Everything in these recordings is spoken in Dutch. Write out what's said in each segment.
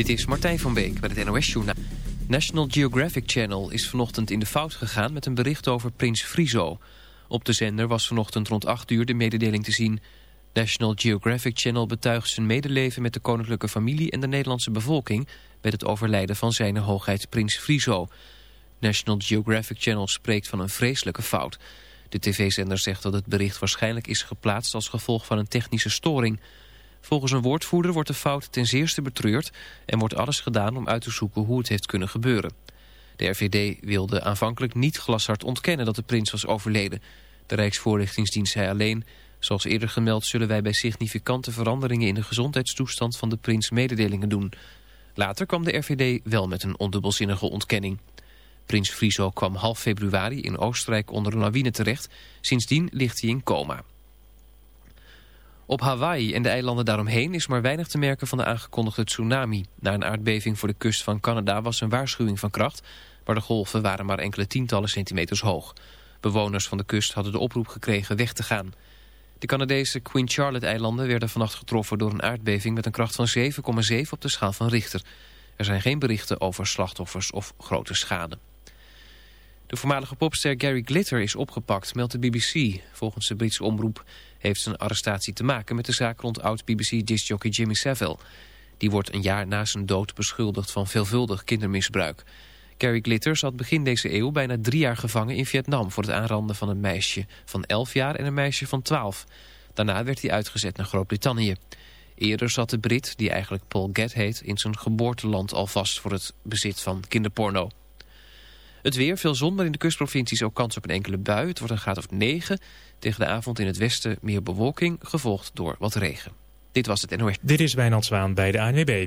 Dit is Martijn van Beek met het NOS-journaal. National Geographic Channel is vanochtend in de fout gegaan met een bericht over Prins Friso. Op de zender was vanochtend rond 8 uur de mededeling te zien. National Geographic Channel betuigt zijn medeleven met de koninklijke familie en de Nederlandse bevolking... met het overlijden van zijn hoogheid Prins Friso. National Geographic Channel spreekt van een vreselijke fout. De tv-zender zegt dat het bericht waarschijnlijk is geplaatst als gevolg van een technische storing... Volgens een woordvoerder wordt de fout ten zeerste betreurd... en wordt alles gedaan om uit te zoeken hoe het heeft kunnen gebeuren. De RVD wilde aanvankelijk niet glashard ontkennen dat de prins was overleden. De Rijksvoorlichtingsdienst zei alleen... Zoals eerder gemeld zullen wij bij significante veranderingen in de gezondheidstoestand van de prins mededelingen doen. Later kwam de RVD wel met een ondubbelzinnige ontkenning. Prins Friso kwam half februari in Oostenrijk onder een lawine terecht. Sindsdien ligt hij in coma. Op Hawaii en de eilanden daaromheen is maar weinig te merken van de aangekondigde tsunami. Na een aardbeving voor de kust van Canada was een waarschuwing van kracht... maar de golven waren maar enkele tientallen centimeters hoog. Bewoners van de kust hadden de oproep gekregen weg te gaan. De Canadese Queen Charlotte-eilanden werden vannacht getroffen door een aardbeving... met een kracht van 7,7 op de schaal van Richter. Er zijn geen berichten over slachtoffers of grote schade. De voormalige popster Gary Glitter is opgepakt, meldt de BBC. Volgens de Britse omroep heeft zijn arrestatie te maken met de zaak rond oud-BBC-discjockey Jimmy Savile. Die wordt een jaar na zijn dood beschuldigd van veelvuldig kindermisbruik. Gary Glitter zat begin deze eeuw bijna drie jaar gevangen in Vietnam... voor het aanranden van een meisje van 11 jaar en een meisje van 12. Daarna werd hij uitgezet naar Groot-Brittannië. Eerder zat de Brit, die eigenlijk Paul Gett heet... in zijn geboorteland al vast voor het bezit van kinderporno. Het weer, veel zon, maar in de kustprovincies ook kans op een enkele bui. Het wordt een graad of 9. Tegen de avond in het westen meer bewolking, gevolgd door wat regen. Dit was het NOS. Dit is Wijnand Zwaan bij de ANWB.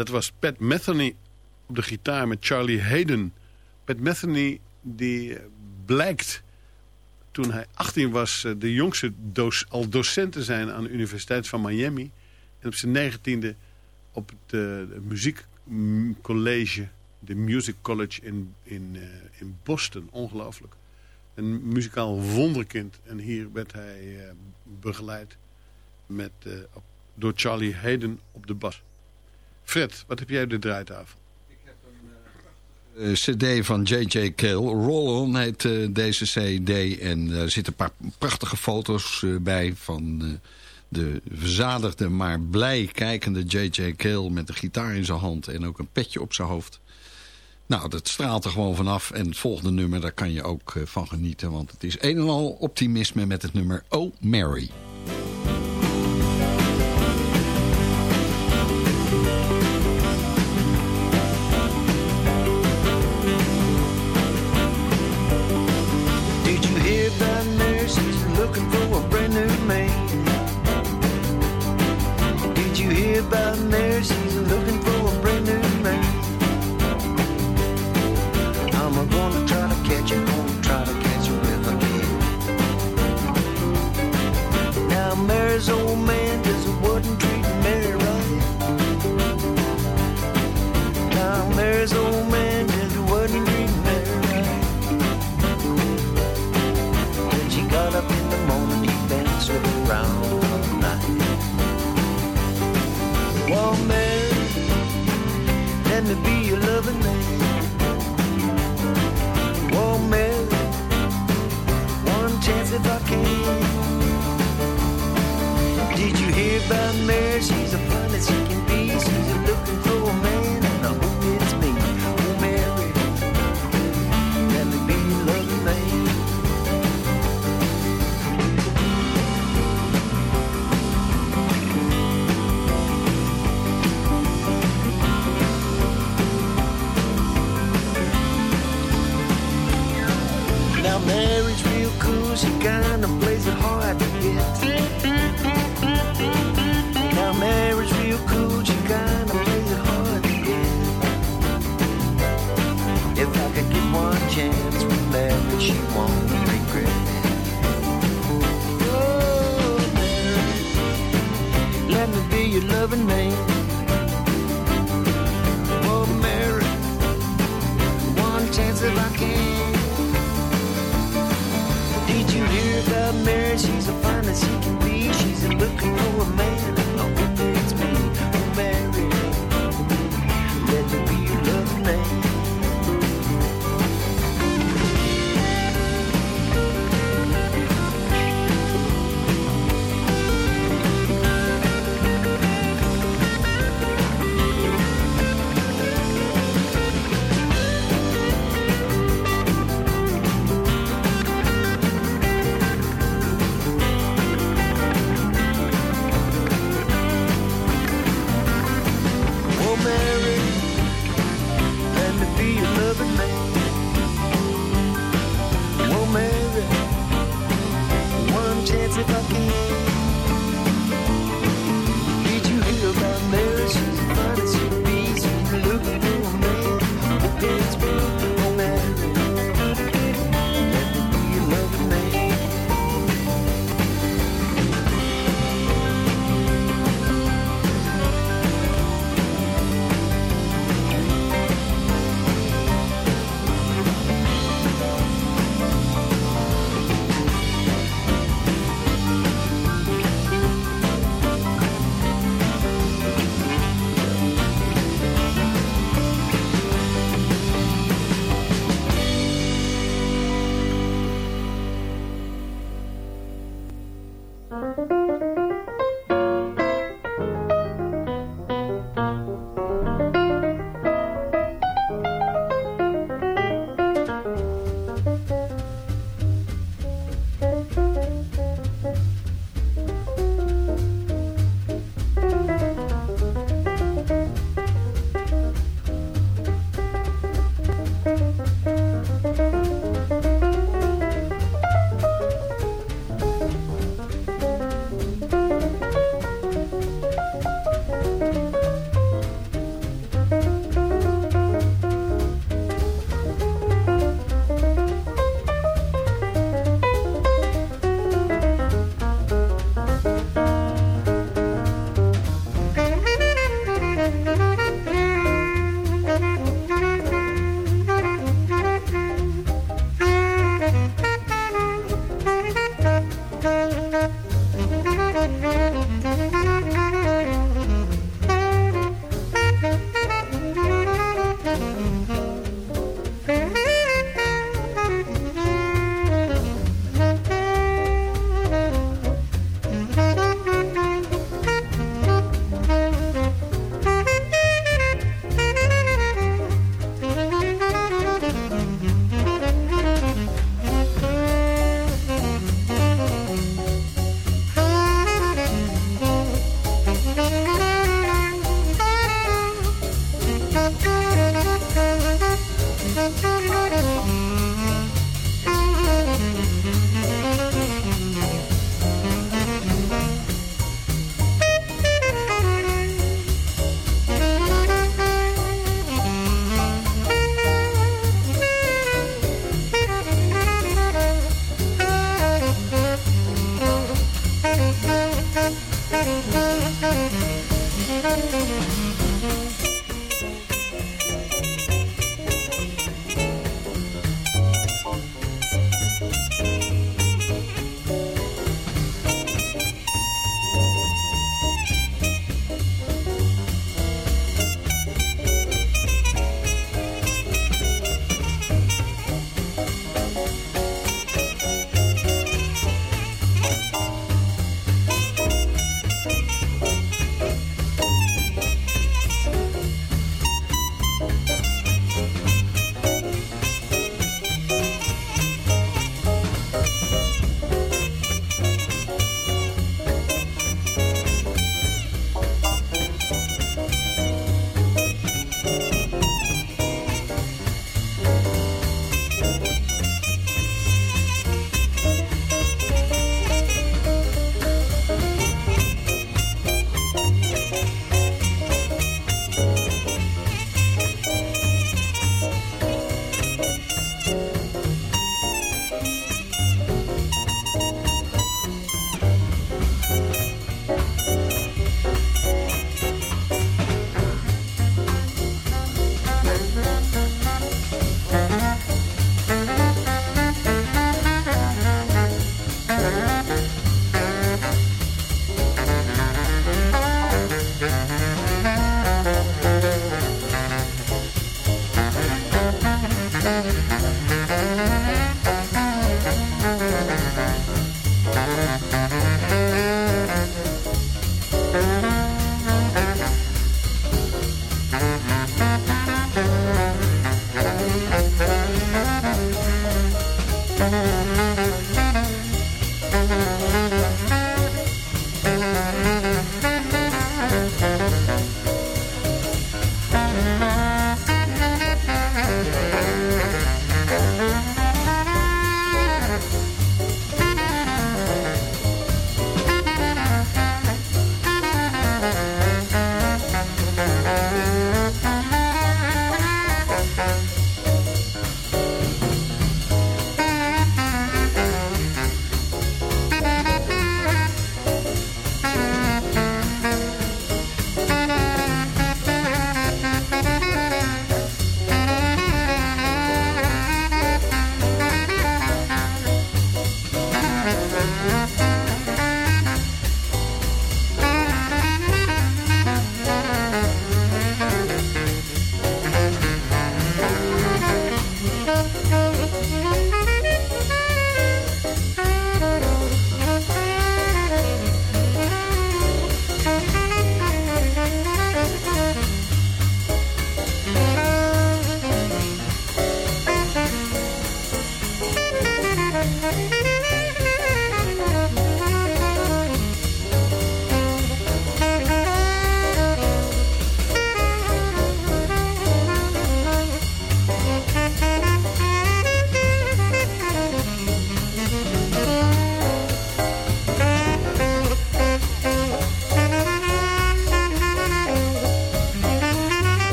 Dat was Pat Metheny op de gitaar met Charlie Hayden. Pat Metheny die eh, blijkt toen hij 18 was eh, de jongste doos, al docent te zijn aan de Universiteit van Miami. En op zijn negentiende op het uh, muziekcollege, de Music College in, in, Boston. Ongelooflijk. Een muzikaal wonderkind. En hier werd hij begeleid met, door Charlie Hayden op de bas. Fred, wat heb jij op de draaitafel? Uh, cd van J.J. Cale. Roll-On heet uh, deze cd. En er zitten een paar prachtige foto's bij van de verzadigde maar blij kijkende J.J. Cale met een gitaar in zijn hand en ook een petje op zijn hoofd. Nou, dat straalt er gewoon vanaf. En het volgende nummer, daar kan je ook van genieten. Want het is een en al optimisme met het nummer Oh Mary. Did you hear about Mary?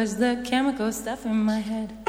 Was the chemical stuff in my head.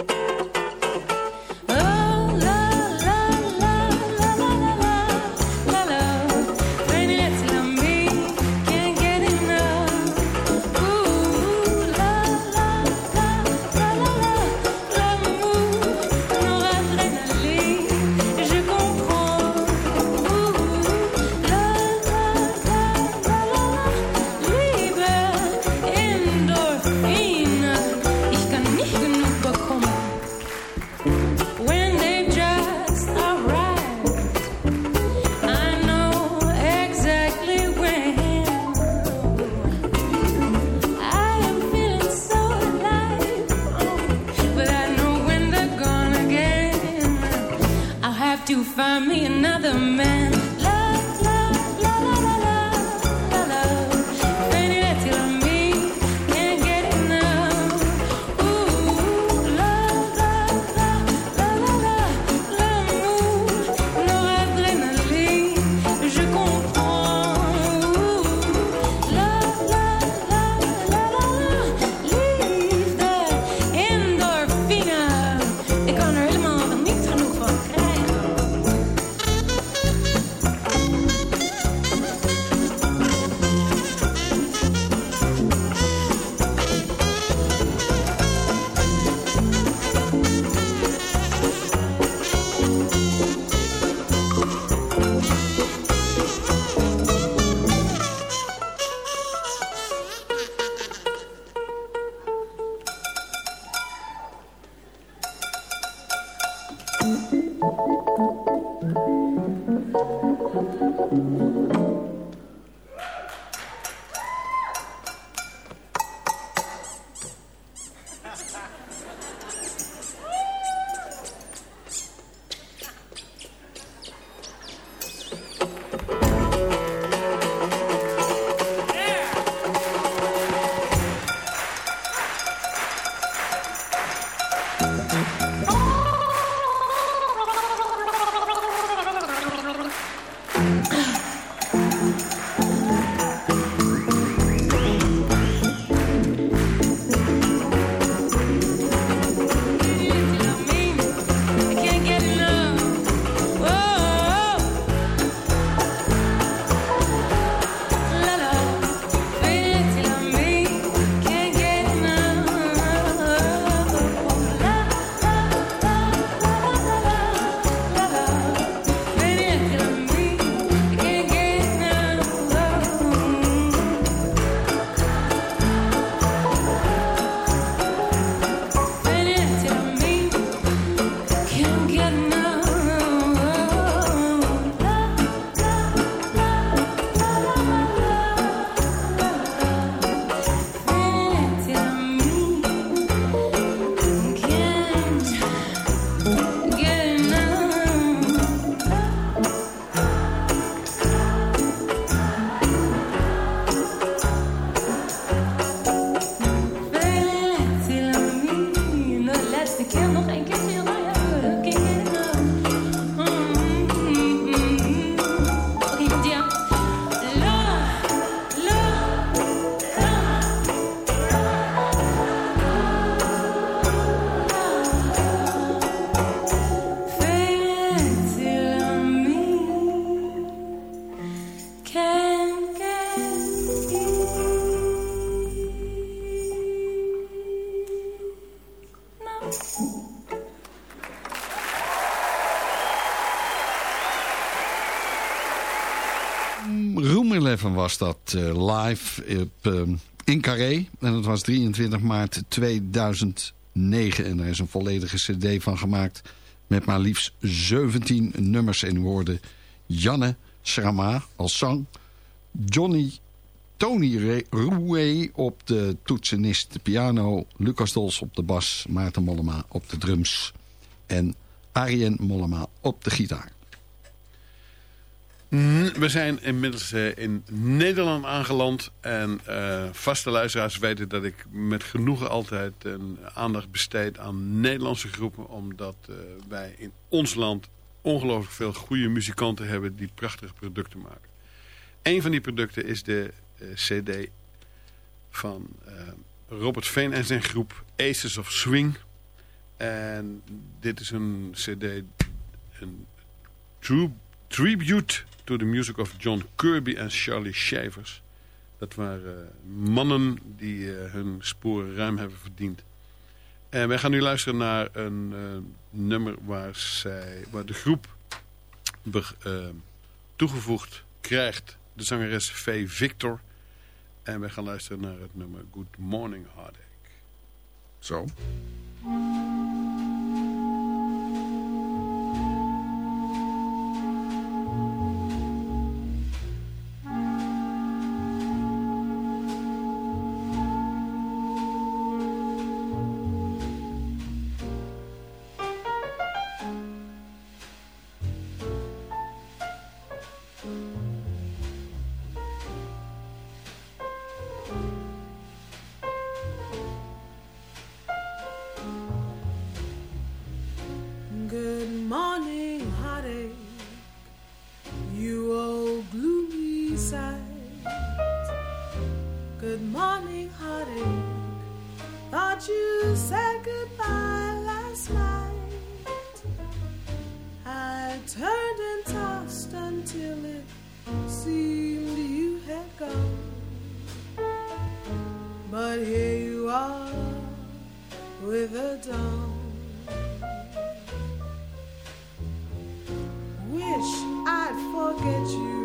11 was dat eh, live eh, in Carré. En dat was 23 maart 2009. En er is een volledige cd van gemaakt. Met maar liefst 17 nummers in woorden. Janne Schrama als zang. Johnny Tony Roué op de toetsenist de piano. Lucas Dols op de bas. Maarten Mollema op de drums. En Arjen Mollema op de gitaar. We zijn inmiddels eh, in Nederland aangeland. En eh, vaste luisteraars weten dat ik met genoegen altijd een aandacht besteed aan Nederlandse groepen. Omdat eh, wij in ons land ongelooflijk veel goede muzikanten hebben die prachtige producten maken. Een van die producten is de cd van Robert Veen en zijn groep Aces of Swing. En dit is een cd, een true tribute the de music of John Kirby en Charlie Shavers. Dat waren eh, mannen die eh, hun sporen ruim hebben verdiend. En wij gaan nu luisteren naar een eh, nummer waar, zij, waar de groep toegevoegd krijgt. De zangeres V. Victor. En wij gaan luisteren naar het nummer Good Morning Heartache. Zo. get you.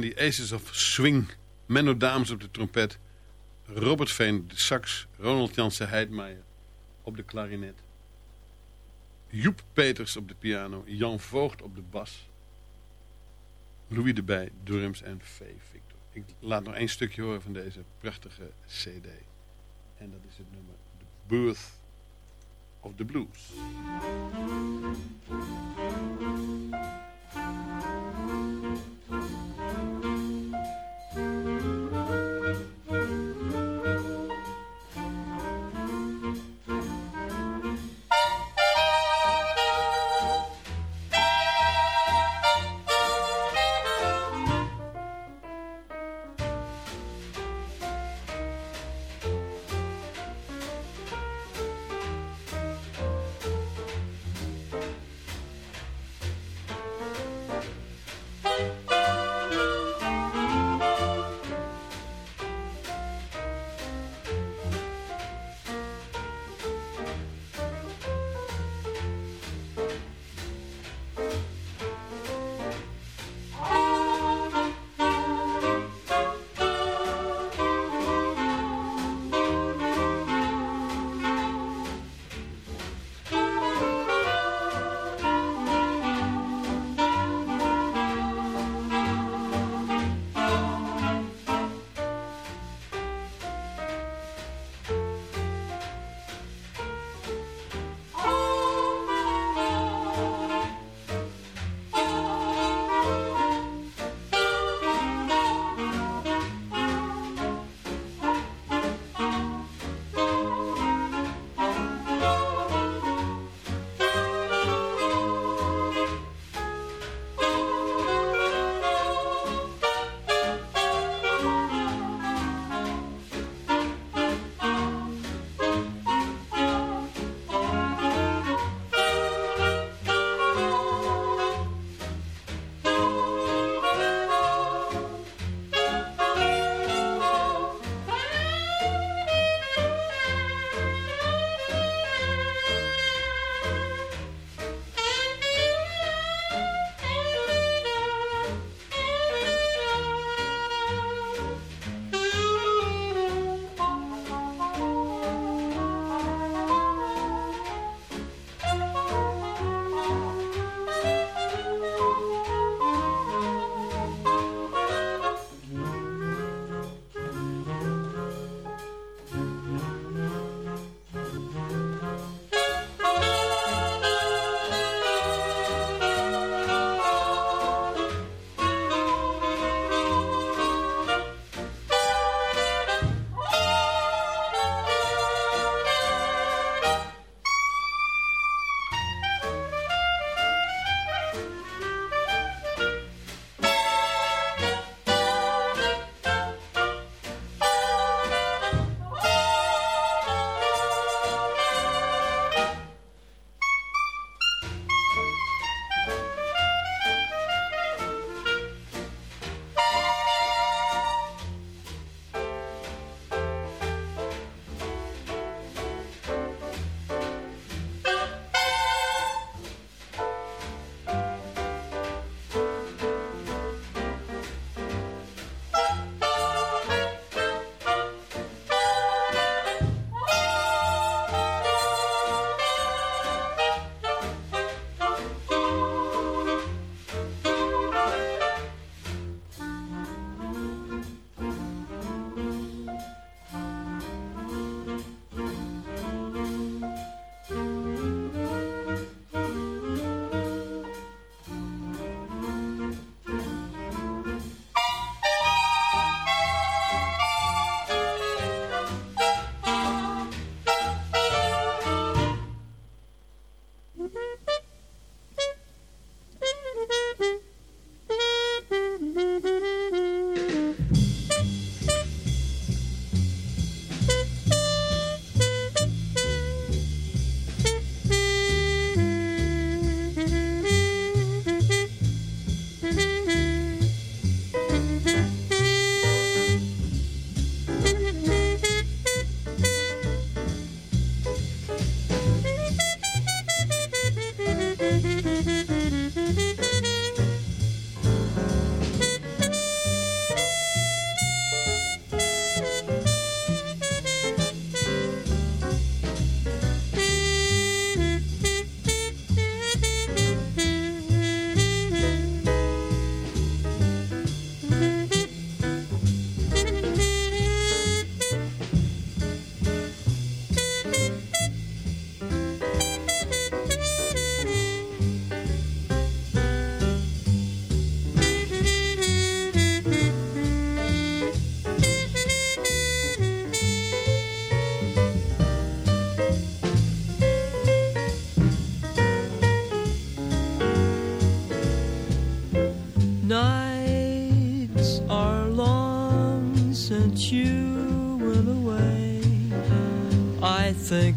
Die Aces of Swing. Menno Dames op de trompet. Robert Veen de sax. Ronald Jansen Heidmeijer op de klarinet. Joep Peters op de piano. Jan Voogd op de bas. Louis de Bij, drums en V. Victor. Ik laat nog één stukje horen van deze prachtige cd. En dat is het nummer The Birth of the Blues.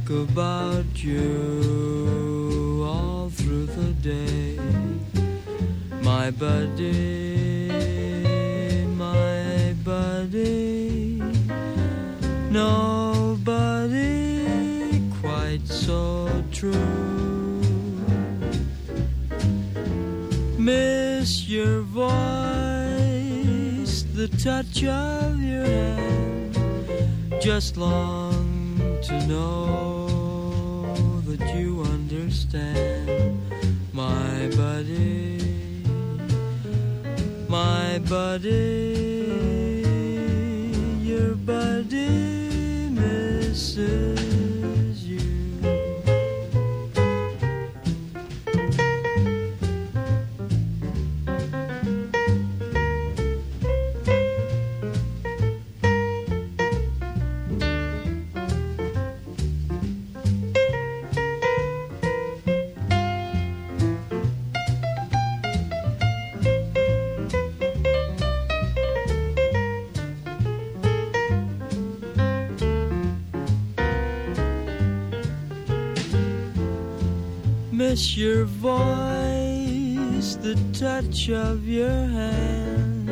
Think about you all through the day. My buddy, my buddy, nobody quite so true. Miss your voice, the touch of your hand, just long voice, the touch of your hand.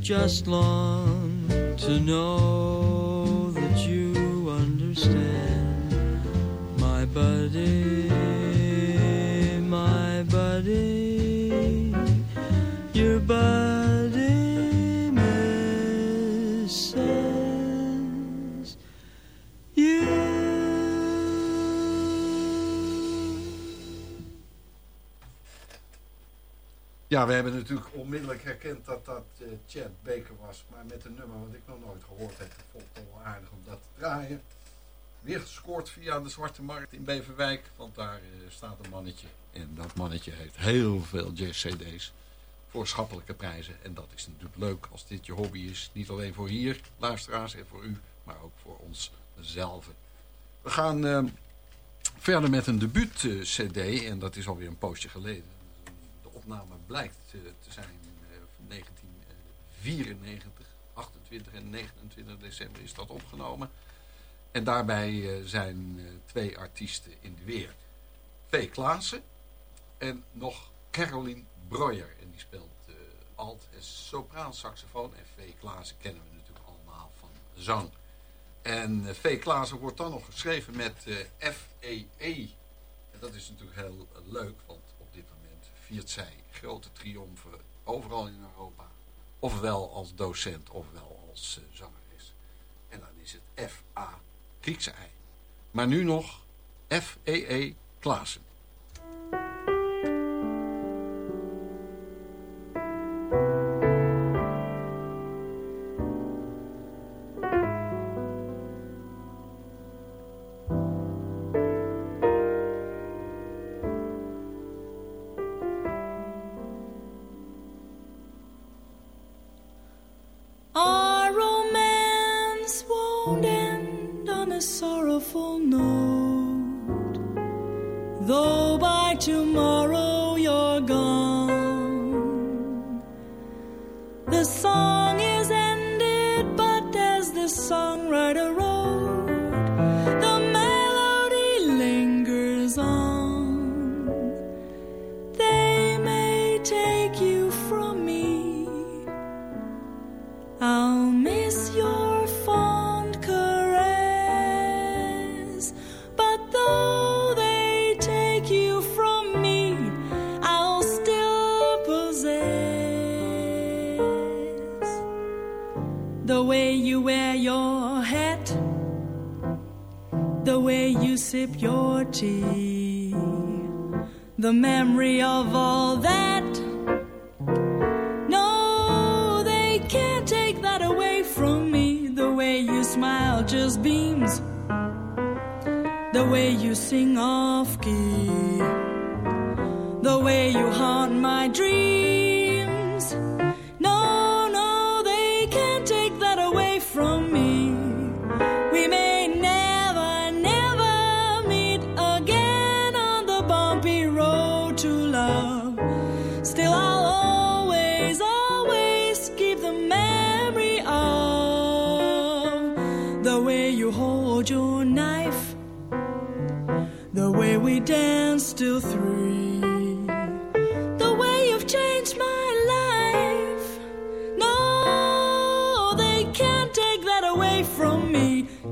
Just long to know that you understand, my buddy, Ja, we hebben natuurlijk onmiddellijk herkend dat dat eh, Chad Baker was. Maar met een nummer wat ik nog nooit gehoord heb. Ik vond het wel aardig om dat te draaien. Weer gescoord via de Zwarte Markt in Beverwijk. Want daar eh, staat een mannetje. En dat mannetje heeft heel veel jazz-cd's. Voor schappelijke prijzen. En dat is natuurlijk leuk als dit je hobby is. Niet alleen voor hier, luisteraars en voor u. Maar ook voor ons zelf. We gaan eh, verder met een debuut-cd. En dat is alweer een poosje geleden de opname blijkt eh, te zijn van 1994. 28 en 29 december is dat opgenomen. En daarbij eh, zijn eh, twee artiesten in de weer. V. Klaassen en nog Caroline Breuer. En die speelt eh, alt en sopraan saxofoon. En V. Klaassen kennen we natuurlijk allemaal van zang. En eh, V. Klaassen wordt dan nog geschreven met eh F-E-E. En dat is natuurlijk heel leuk, want op dit moment viert zij grote triomfen overal in Europa. Ofwel als docent, ofwel als eh, zangeres. En dan is het F-A, Griekse ei. Maar nu nog F-E-E Klaassen.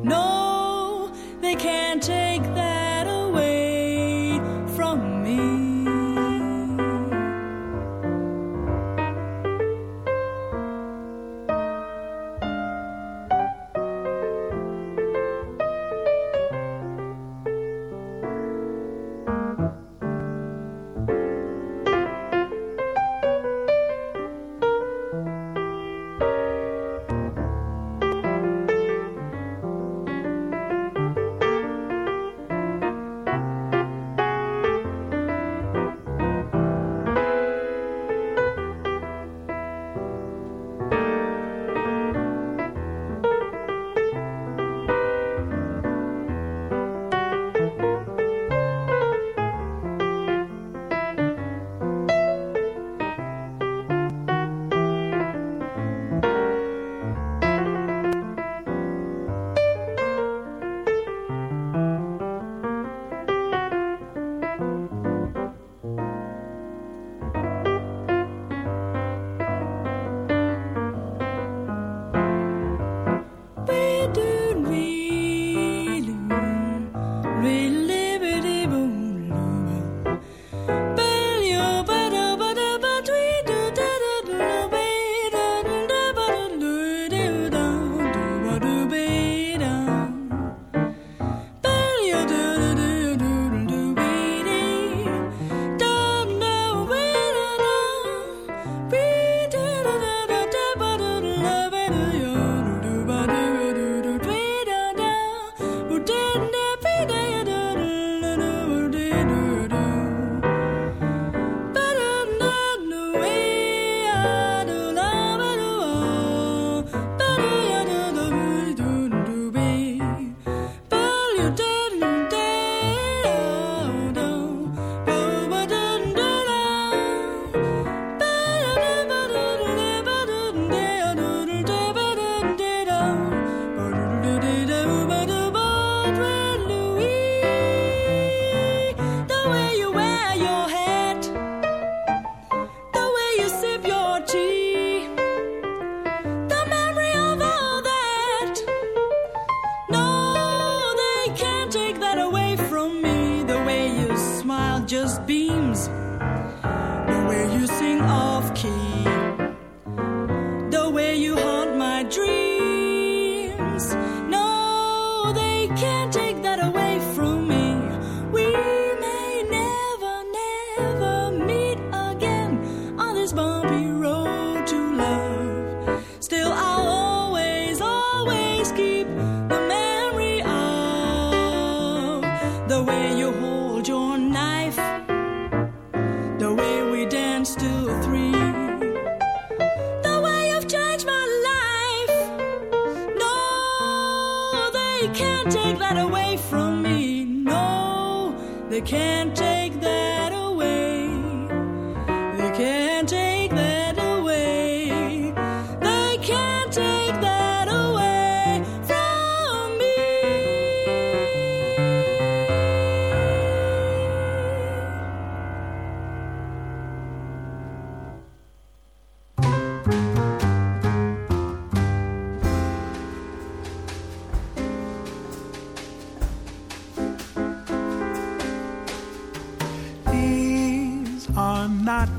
No, they can't take.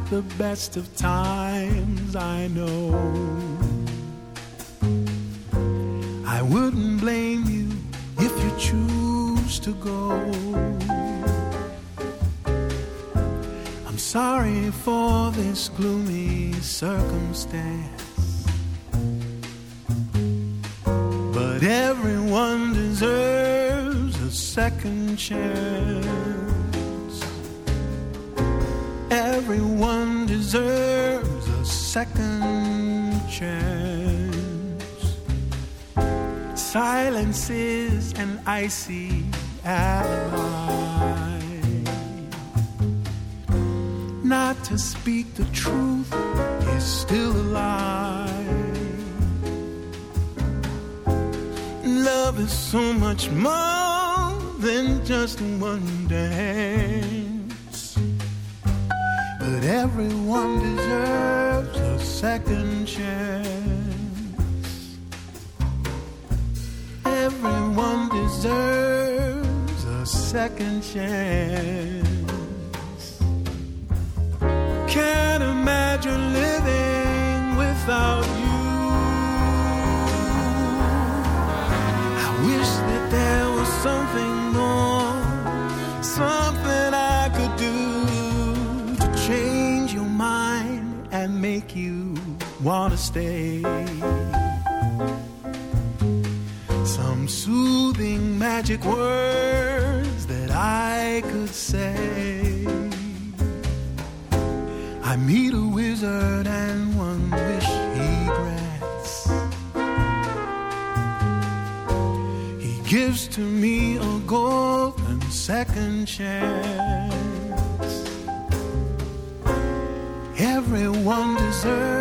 the best of times, I know. I wouldn't blame you if you choose to go. I'm sorry for this gloomy circumstance, but everyone deserves a second chance. everyone deserves a second chance. Silence is an icy alibi. Not to speak the truth is still a lie. Love is so much more than just one day. Everyone deserves a second chance. Everyone deserves a second chance. Can't imagine living without you. I wish that there was something make you want to stay. Some soothing magic words that I could say. I meet a wizard and one wish he grants. He gives to me a golden second chance. Everyone deserves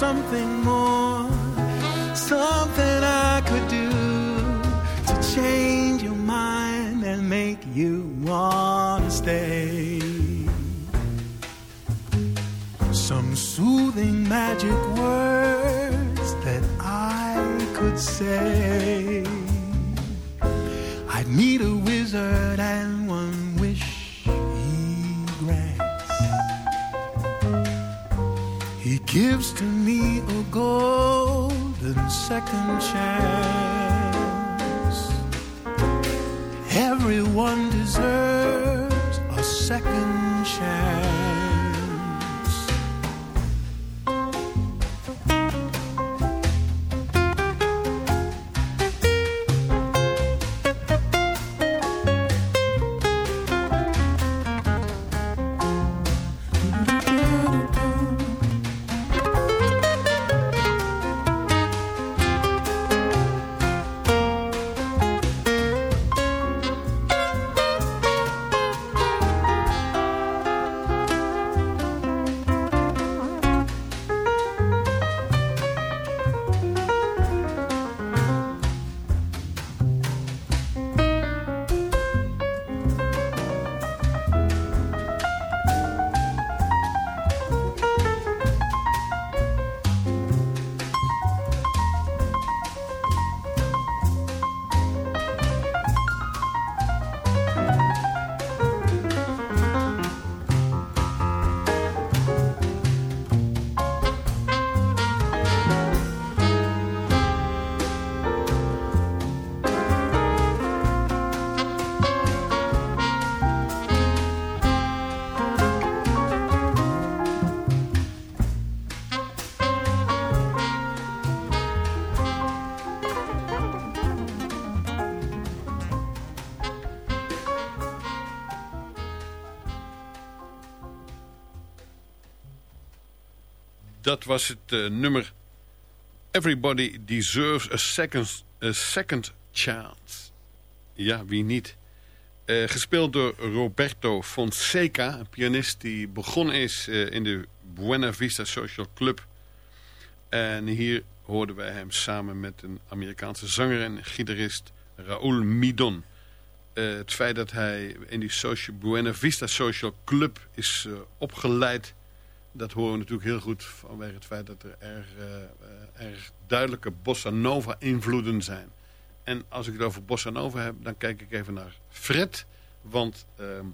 something more, something I could do to change your mind and make you want to stay. Some soothing magic words that I could say. I'd meet a wizard and gives to me a golden second chance. Everyone deserves a second Dat was het eh, nummer Everybody Deserves a Second, a second Chance. Ja, wie niet? Eh, gespeeld door Roberto Fonseca, een pianist die begonnen is eh, in de Buena Vista Social Club. En hier hoorden wij hem samen met een Amerikaanse zanger en gitarist Raúl Midon. Het feit dat hij in die social, Buena Vista Social Club is opgeleid... dat horen we natuurlijk heel goed vanwege het feit dat er erg, eh, erg duidelijke bossa nova invloeden zijn. En als ik het over bossa nova heb, dan kijk ik even naar Fred. Want ehm,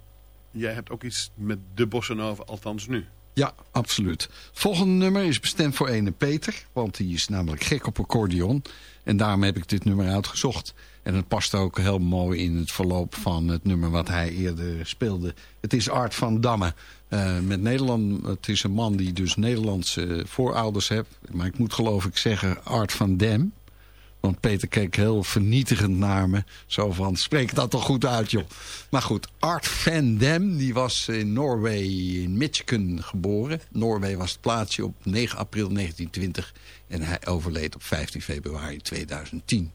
jij hebt ook iets met de bossa nova, althans nu. Ja, absoluut. Volgende nummer is bestemd voor ene Peter. Want die is namelijk gek op accordeon. En daarom heb ik dit nummer uitgezocht. En het past ook heel mooi in het verloop van het nummer wat hij eerder speelde. Het is Art van Damme. Eh, met Nederland, het is een man die dus Nederlandse voorouders heeft. Maar ik moet geloof ik zeggen Art van Dam. Want Peter keek heel vernietigend naar me. Zo van, spreek dat toch goed uit, joh. Maar goed, Art van Dam, die was in Norway, in Michigan geboren. Norway was het plaatsje op 9 april 1920. En hij overleed op 15 februari 2010.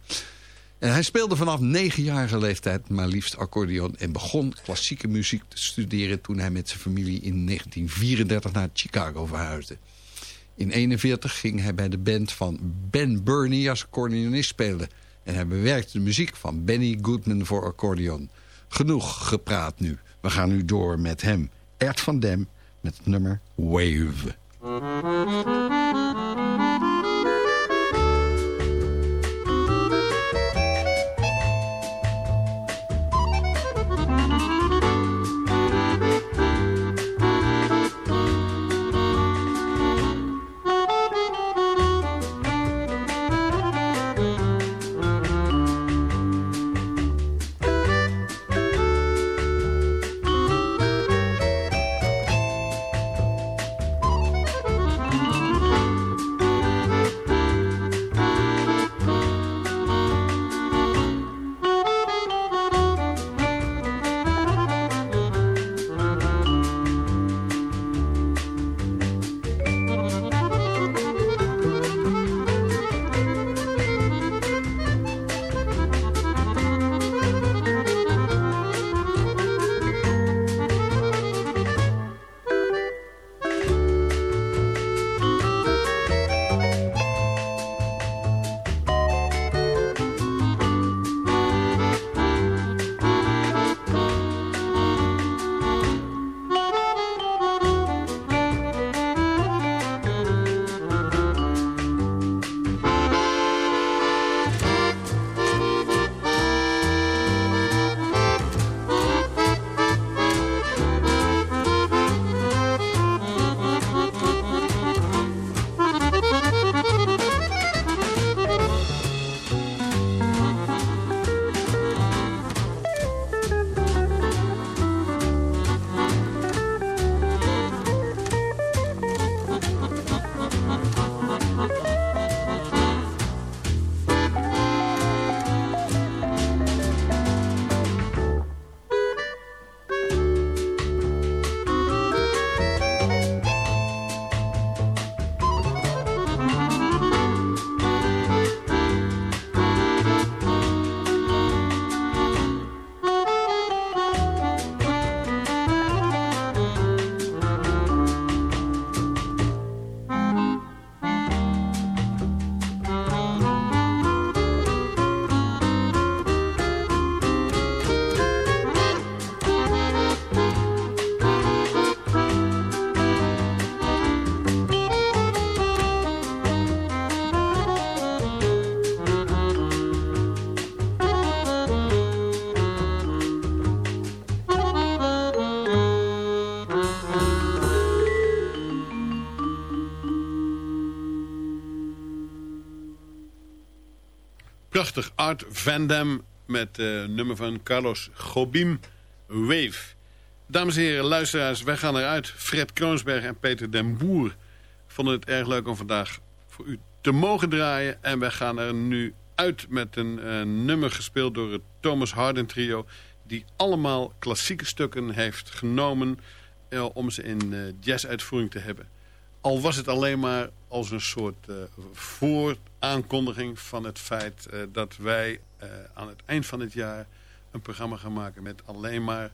Hij speelde vanaf negenjarige leeftijd maar liefst accordeon... en begon klassieke muziek te studeren... toen hij met zijn familie in 1934 naar Chicago verhuisde. In 1941 ging hij bij de band van Ben Burney als accordeonist spelen. En hij bewerkte de muziek van Benny Goodman voor accordeon. Genoeg gepraat nu. We gaan nu door met hem. Ert van Dem met het nummer Wave. Prachtig Art Van met uh, nummer van Carlos Gobim, Wave. Dames en heren, luisteraars, wij gaan eruit. Fred Kroonsberg en Peter den Boer vonden het erg leuk om vandaag voor u te mogen draaien. En wij gaan er nu uit met een uh, nummer gespeeld door het Thomas Harden trio... die allemaal klassieke stukken heeft genomen uh, om ze in uh, jazz-uitvoering te hebben. Al was het alleen maar als een soort uh, vooraankondiging van het feit uh, dat wij uh, aan het eind van het jaar een programma gaan maken met alleen maar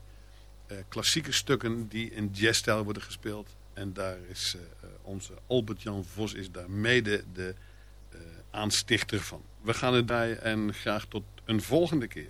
eh, klassieke stukken die in jazzstijl worden gespeeld. En daar is eh, eh, onze Albert-Jan Vos is daar mede de eh, aanstichter van. We gaan het draaien en graag tot een volgende keer.